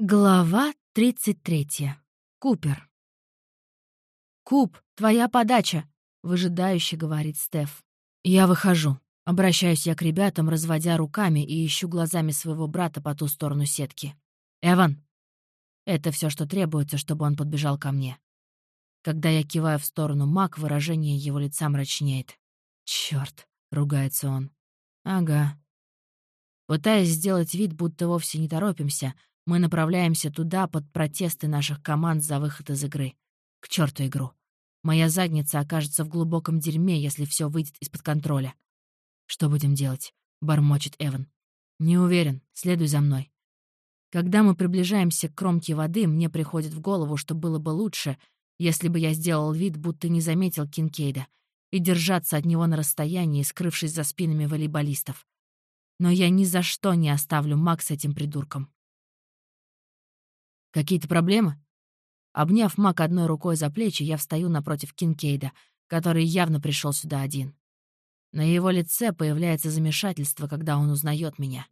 Глава 33. Купер. «Куп, твоя подача!» — выжидающе говорит Стеф. Я выхожу. Обращаюсь я к ребятам, разводя руками и ищу глазами своего брата по ту сторону сетки. «Эван!» Это все, что требуется, чтобы он подбежал ко мне. Когда я киваю в сторону Мак, выражение его лица мрачнеет. «Чёрт!» — ругается он. «Ага». Пытаясь сделать вид, будто вовсе не торопимся, мы направляемся туда под протесты наших команд за выход из игры. К черту игру. Моя задница окажется в глубоком дерьме, если все выйдет из-под контроля. «Что будем делать?» — бормочет Эван. «Не уверен. Следуй за мной». Когда мы приближаемся к кромке воды, мне приходит в голову, что было бы лучше, если бы я сделал вид, будто не заметил Кинкейда, и держаться от него на расстоянии, скрывшись за спинами волейболистов. Но я ни за что не оставлю Макс этим придурком. Какие-то проблемы?» Обняв Мак одной рукой за плечи, я встаю напротив Кинкейда, который явно пришел сюда один. На его лице появляется замешательство, когда он узнает меня.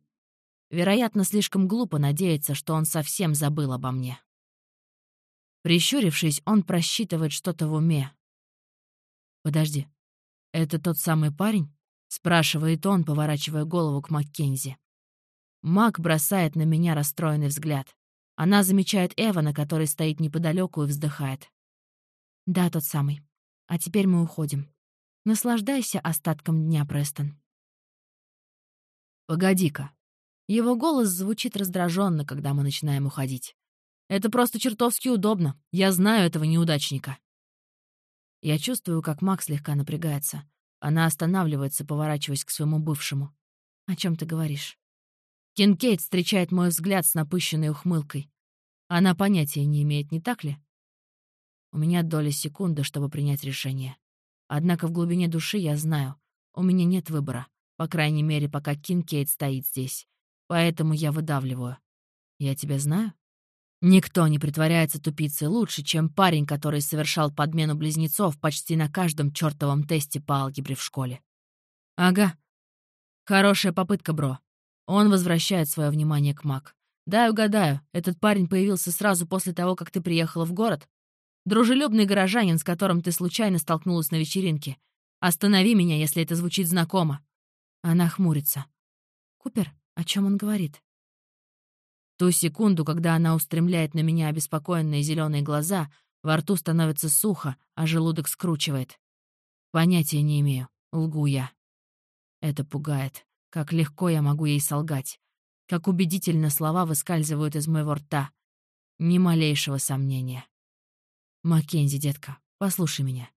Вероятно, слишком глупо надеяться, что он совсем забыл обо мне. Прищурившись, он просчитывает что-то в уме. «Подожди, это тот самый парень?» — спрашивает он, поворачивая голову к Маккензи. Мак бросает на меня расстроенный взгляд. Она замечает Эвана, который стоит неподалеку и вздыхает. «Да, тот самый. А теперь мы уходим. Наслаждайся остатком дня, Престон». «Погоди-ка». Его голос звучит раздраженно, когда мы начинаем уходить. «Это просто чертовски удобно. Я знаю этого неудачника». Я чувствую, как Макс слегка напрягается. Она останавливается, поворачиваясь к своему бывшему. «О чем ты говоришь?» Кинкейд встречает мой взгляд с напыщенной ухмылкой. Она понятия не имеет, не так ли? У меня доля секунды, чтобы принять решение. Однако в глубине души я знаю, у меня нет выбора, по крайней мере, пока Кинкейд стоит здесь. Поэтому я выдавливаю. Я тебя знаю? Никто не притворяется тупицей лучше, чем парень, который совершал подмену близнецов почти на каждом чертовом тесте по алгебре в школе. Ага. Хорошая попытка, бро. Он возвращает свое внимание к Мак. «Дай угадаю, этот парень появился сразу после того, как ты приехала в город? Дружелюбный горожанин, с которым ты случайно столкнулась на вечеринке. Останови меня, если это звучит знакомо». Она хмурится. «Купер, о чем он говорит?» Ту секунду, когда она устремляет на меня обеспокоенные зеленые глаза, во рту становится сухо, а желудок скручивает. Понятия не имею, лгу я. Это пугает. Как легко я могу ей солгать. Как убедительно слова выскальзывают из моего рта. Ни малейшего сомнения. Маккензи, детка, послушай меня.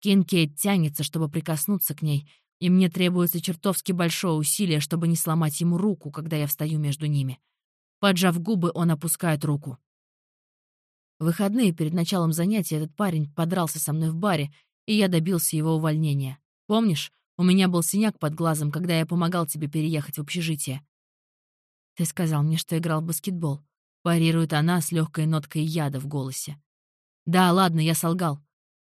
Кинкейт тянется, чтобы прикоснуться к ней, и мне требуется чертовски большое усилие, чтобы не сломать ему руку, когда я встаю между ними. Поджав губы, он опускает руку. В выходные перед началом занятия этот парень подрался со мной в баре, и я добился его увольнения. Помнишь, у меня был синяк под глазом, когда я помогал тебе переехать в общежитие. Ты сказал мне, что играл в баскетбол. Парирует она с легкой ноткой яда в голосе. Да, ладно, я солгал.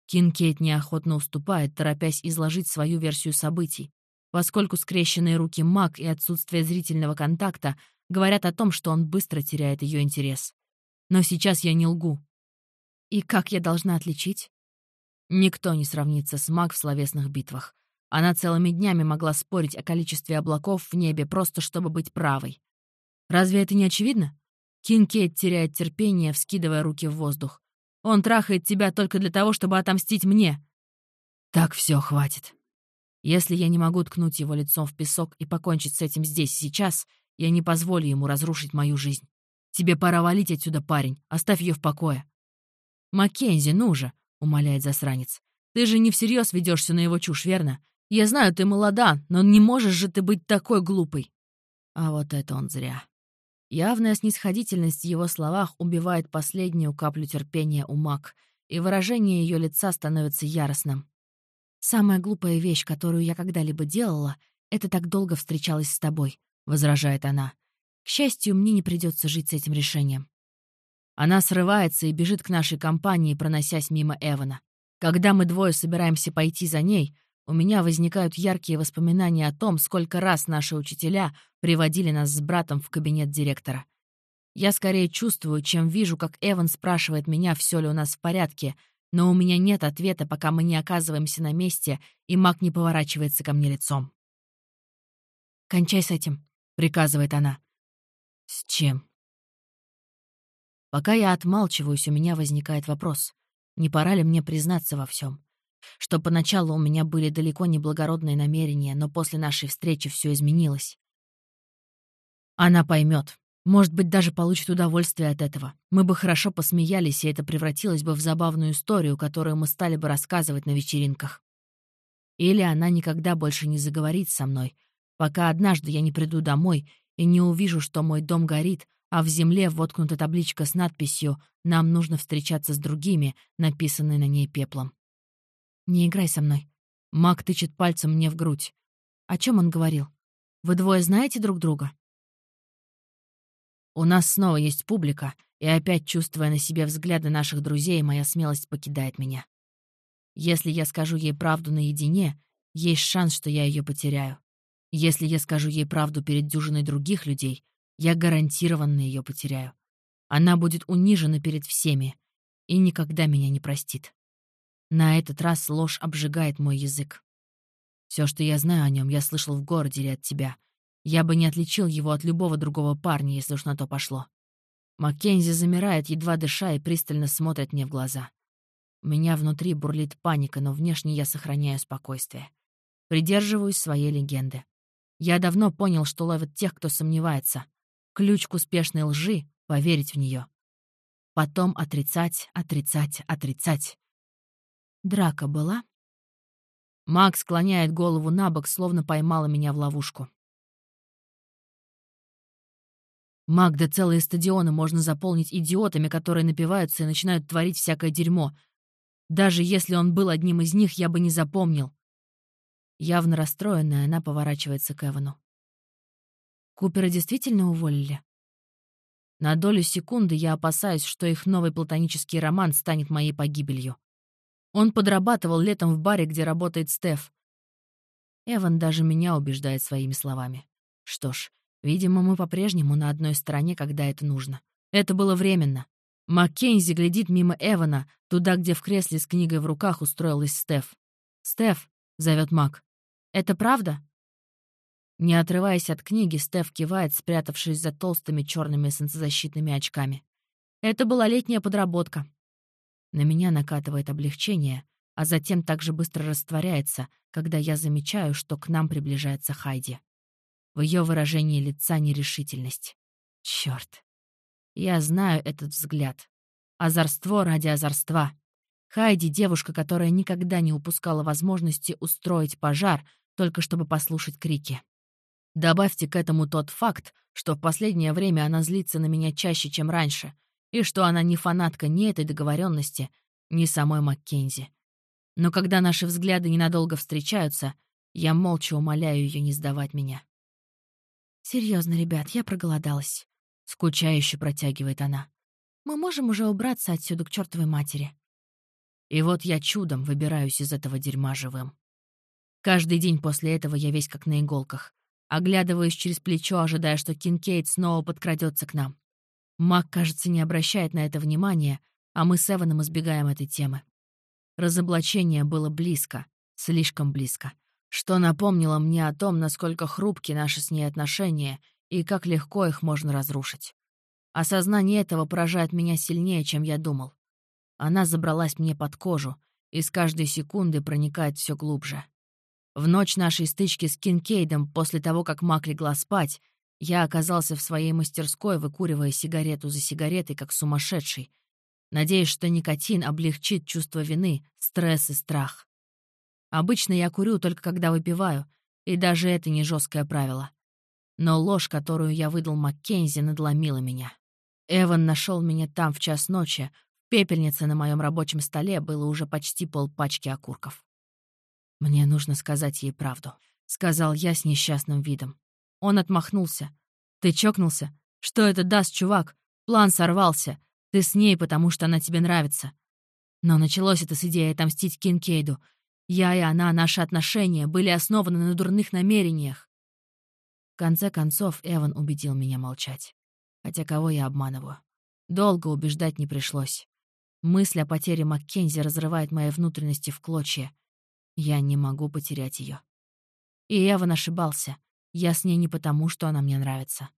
Кинкейт неохотно уступает, торопясь изложить свою версию событий, поскольку скрещенные руки Мак и отсутствие зрительного контакта говорят о том, что он быстро теряет ее интерес. Но сейчас я не лгу. И как я должна отличить? Никто не сравнится с Мак в словесных битвах. Она целыми днями могла спорить о количестве облаков в небе, просто чтобы быть правой. Разве это не очевидно? Кинкейт теряет терпение, вскидывая руки в воздух. Он трахает тебя только для того, чтобы отомстить мне. Так все хватит. Если я не могу ткнуть его лицом в песок и покончить с этим здесь и сейчас, я не позволю ему разрушить мою жизнь. Тебе пора валить отсюда, парень. Оставь ее в покое. Маккензи, ну же, умоляет засранец. Ты же не всерьез ведешься на его чушь, верно? Я знаю, ты молода, но не можешь же ты быть такой глупой. А вот это он зря. Явная снисходительность в его словах убивает последнюю каплю терпения у Мак, и выражение ее лица становится яростным. «Самая глупая вещь, которую я когда-либо делала, это так долго встречалась с тобой», — возражает она. «К счастью, мне не придется жить с этим решением». Она срывается и бежит к нашей компании, проносясь мимо Эвана. Когда мы двое собираемся пойти за ней, у меня возникают яркие воспоминания о том, сколько раз наши учителя приводили нас с братом в кабинет директора. Я скорее чувствую, чем вижу, как Эван спрашивает меня, все ли у нас в порядке, но у меня нет ответа, пока мы не оказываемся на месте, и маг не поворачивается ко мне лицом. «Кончай с этим», — приказывает она. «С чем?» Пока я отмалчиваюсь, у меня возникает вопрос. Не пора ли мне признаться во всем? Что поначалу у меня были далеко не благородные намерения, но после нашей встречи все изменилось. Она поймет, может быть, даже получит удовольствие от этого. Мы бы хорошо посмеялись, и это превратилось бы в забавную историю, которую мы стали бы рассказывать на вечеринках. Или она никогда больше не заговорит со мной, пока однажды я не приду домой и не увижу, что мой дом горит, а в земле воткнута табличка с надписью «Нам нужно встречаться с другими», написанной на ней пеплом. «Не играй со мной». Мак тычет пальцем мне в грудь. О чем он говорил? Вы двое знаете друг друга? У нас снова есть публика, и опять, чувствуя на себе взгляды наших друзей, моя смелость покидает меня. Если я скажу ей правду наедине, есть шанс, что я ее потеряю. Если я скажу ей правду перед дюжиной других людей, я гарантированно ее потеряю. Она будет унижена перед всеми и никогда меня не простит. На этот раз ложь обжигает мой язык. Все, что я знаю о нем, я слышал в городе или от тебя. Я бы не отличил его от любого другого парня, если уж на то пошло. Маккензи замирает, едва дыша, и пристально смотрит мне в глаза. У меня внутри бурлит паника, но внешне я сохраняю спокойствие. Придерживаюсь своей легенды. Я давно понял, что ловят тех, кто сомневается. Ключ к успешной лжи — поверить в нее. Потом отрицать, отрицать, отрицать. Драка была? Макс склоняет голову на бок, словно поймала меня в ловушку. Магда целые стадионы можно заполнить идиотами, которые напиваются и начинают творить всякое дерьмо. Даже если он был одним из них, я бы не запомнил. Явно расстроенная, она поворачивается к Эвану. Купера действительно уволили? На долю секунды я опасаюсь, что их новый платонический роман станет моей погибелью. Он подрабатывал летом в баре, где работает Стеф. Эван даже меня убеждает своими словами. Что ж, видимо, мы по-прежнему на одной стороне, когда это нужно. Это было временно. Маккензи глядит мимо Эвана, туда, где в кресле с книгой в руках устроилась Стеф. «Стеф», — зовет Мак, — «это правда?» Не отрываясь от книги, Стеф кивает, спрятавшись за толстыми черными солнцезащитными очками. Это была летняя подработка. На меня накатывает облегчение, а затем также быстро растворяется, когда я замечаю, что к нам приближается Хайди. В ее выражении лица нерешительность. Черт. Я знаю этот взгляд. Озорство ради озорства. Хайди — девушка, которая никогда не упускала возможности устроить пожар, только чтобы послушать крики. Добавьте к этому тот факт, что в последнее время она злится на меня чаще, чем раньше, и что она не фанатка ни этой договоренности, ни самой Маккензи. Но когда наши взгляды ненадолго встречаются, я молча умоляю ее не сдавать меня. Серьезно, ребят, я проголодалась», — скучающе протягивает она. «Мы можем уже убраться отсюда к чертовой матери». И вот я чудом выбираюсь из этого дерьма живым. Каждый день после этого я весь как на иголках. Оглядываюсь через плечо, ожидая, что Кинкейд снова подкрадется к нам. Мак, кажется, не обращает на это внимания, а мы с Эваном избегаем этой темы. Разоблачение было близко, слишком близко, что напомнило мне о том, насколько хрупки наши с ней отношения и как легко их можно разрушить. Осознание этого поражает меня сильнее, чем я думал. Она забралась мне под кожу и с каждой секунды проникает все глубже. В ночь нашей стычки с Кинкейдом, после того, как Мак легла спать, я оказался в своей мастерской, выкуривая сигарету за сигаретой, как сумасшедший, надеясь, что никотин облегчит чувство вины, стресс и страх. Обычно я курю только когда выпиваю, и даже это не жесткое правило. Но ложь, которую я выдал Маккензи, надломила меня. Эван нашел меня там в час ночи, в пепельнице на моем рабочем столе было уже почти полпачки окурков. «Мне нужно сказать ей правду», — сказал я с несчастным видом. Он отмахнулся. «Ты чокнулся? Что это даст, чувак? План сорвался. Ты с ней, потому что она тебе нравится». Но началось это с идеей отомстить Кинкейду. Я и она, наши отношения, были основаны на дурных намерениях. В конце концов, Эван убедил меня молчать. Хотя кого я обманываю? Долго убеждать не пришлось. Мысль о потере Маккензи разрывает мои внутренности в клочья. Я не могу потерять ее. И Эван ошибался. Я с ней не потому, что она мне нравится.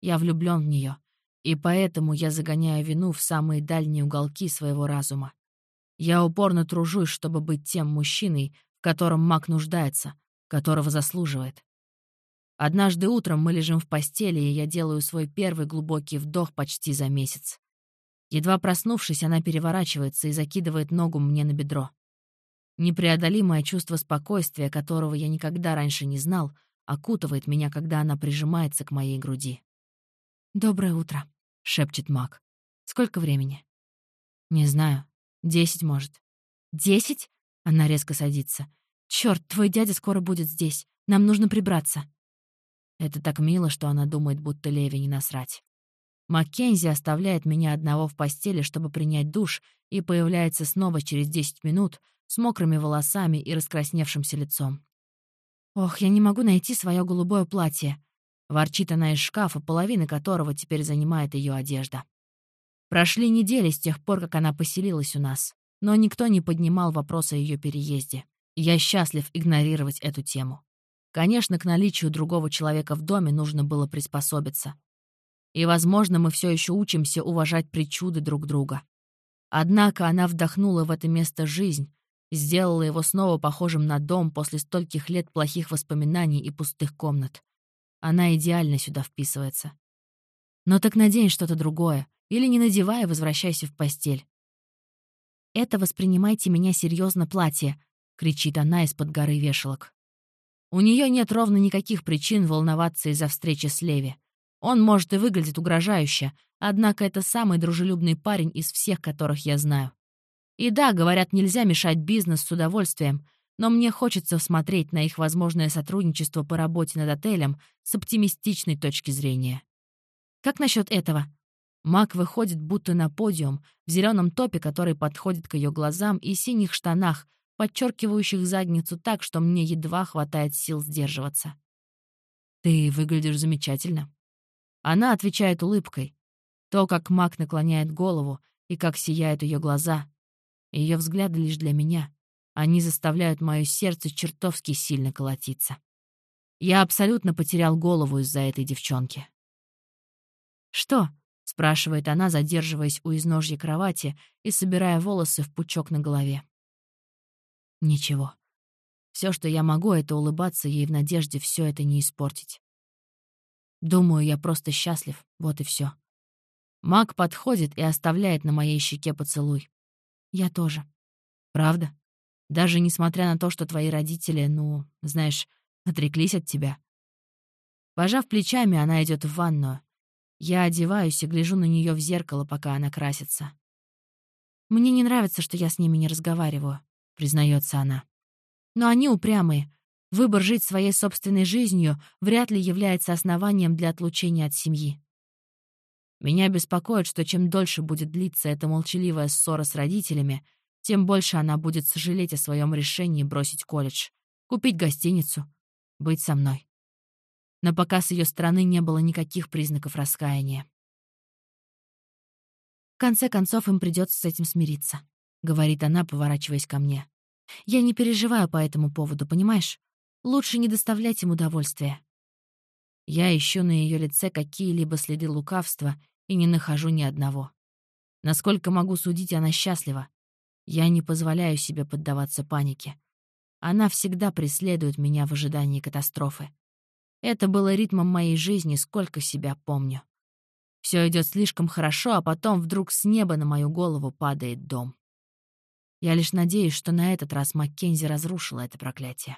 Я влюблен в нее, и поэтому я загоняю вину в самые дальние уголки своего разума. Я упорно тружусь, чтобы быть тем мужчиной, в котором Мак нуждается, которого заслуживает. Однажды утром мы лежим в постели, и я делаю свой первый глубокий вдох почти за месяц. Едва проснувшись, она переворачивается и закидывает ногу мне на бедро. Непреодолимое чувство спокойствия, которого я никогда раньше не знал, окутывает меня, когда она прижимается к моей груди. «Доброе утро», — шепчет Мак. «Сколько времени?» «Не знаю. Десять, может». «Десять?» — она резко садится. «Чёрт, твой дядя скоро будет здесь. Нам нужно прибраться». Это так мило, что она думает, будто Леви не насрать. Маккензи оставляет меня одного в постели, чтобы принять душ, и появляется снова через 10 минут с мокрыми волосами и раскрасневшимся лицом. «Ох, я не могу найти свое голубое платье», — ворчит она из шкафа, половина которого теперь занимает ее одежда. Прошли недели с тех пор, как она поселилась у нас, но никто не поднимал вопрос о ее переезде. Я счастлив игнорировать эту тему. Конечно, к наличию другого человека в доме нужно было приспособиться. И, возможно, мы все еще учимся уважать причуды друг друга. Однако она вдохнула в это место жизнь, сделала его снова похожим на дом после стольких лет плохих воспоминаний и пустых комнат. Она идеально сюда вписывается. Но так надень что-то другое, или не надевай, возвращайся в постель. «Это воспринимайте меня серьезно платье», — кричит она из-под горы вешалок. У нее нет ровно никаких причин волноваться из-за встречи с Леви. Он, может, и выглядит угрожающе, однако это самый дружелюбный парень из всех, которых я знаю. И да, говорят, нельзя мешать бизнес с удовольствием, но мне хочется смотреть на их возможное сотрудничество по работе над отелем с оптимистичной точки зрения. Как насчет этого? Мак выходит будто на подиум, в зеленом топе, который подходит к ее глазам, и синих штанах, подчеркивающих задницу так, что мне едва хватает сил сдерживаться. «Ты выглядишь замечательно». Она отвечает улыбкой. То, как Мак наклоняет голову и как сияют ее глаза. Ее взгляды лишь для меня. Они заставляют мое сердце чертовски сильно колотиться. Я абсолютно потерял голову из-за этой девчонки. «Что?» — спрашивает она, задерживаясь у изножья кровати и собирая волосы в пучок на голове. Ничего. Все, что я могу, это улыбаться ей в надежде все это не испортить. Думаю, я просто счастлив, вот и все. Маг подходит и оставляет на моей щеке поцелуй. Я тоже. Правда? Даже несмотря на то, что твои родители, ну, знаешь, отреклись от тебя. Пожав плечами, она идет в ванную. Я одеваюсь и гляжу на нее в зеркало, пока она красится. Мне не нравится, что я с ними не разговариваю признается она. Но они упрямые. Выбор жить своей собственной жизнью вряд ли является основанием для отлучения от семьи. Меня беспокоит, что чем дольше будет длиться эта молчаливая ссора с родителями, тем больше она будет сожалеть о своем решении бросить колледж, купить гостиницу, быть со мной. Но пока с ее стороны не было никаких признаков раскаяния. В конце концов, им придется с этим смириться. — говорит она, поворачиваясь ко мне. «Я не переживаю по этому поводу, понимаешь? Лучше не доставлять им удовольствия». Я ищу на ее лице какие-либо следы лукавства и не нахожу ни одного. Насколько могу судить, она счастлива. Я не позволяю себе поддаваться панике. Она всегда преследует меня в ожидании катастрофы. Это было ритмом моей жизни, сколько себя помню. Все идет слишком хорошо, а потом вдруг с неба на мою голову падает дом. Я лишь надеюсь, что на этот раз Маккензи разрушила это проклятие.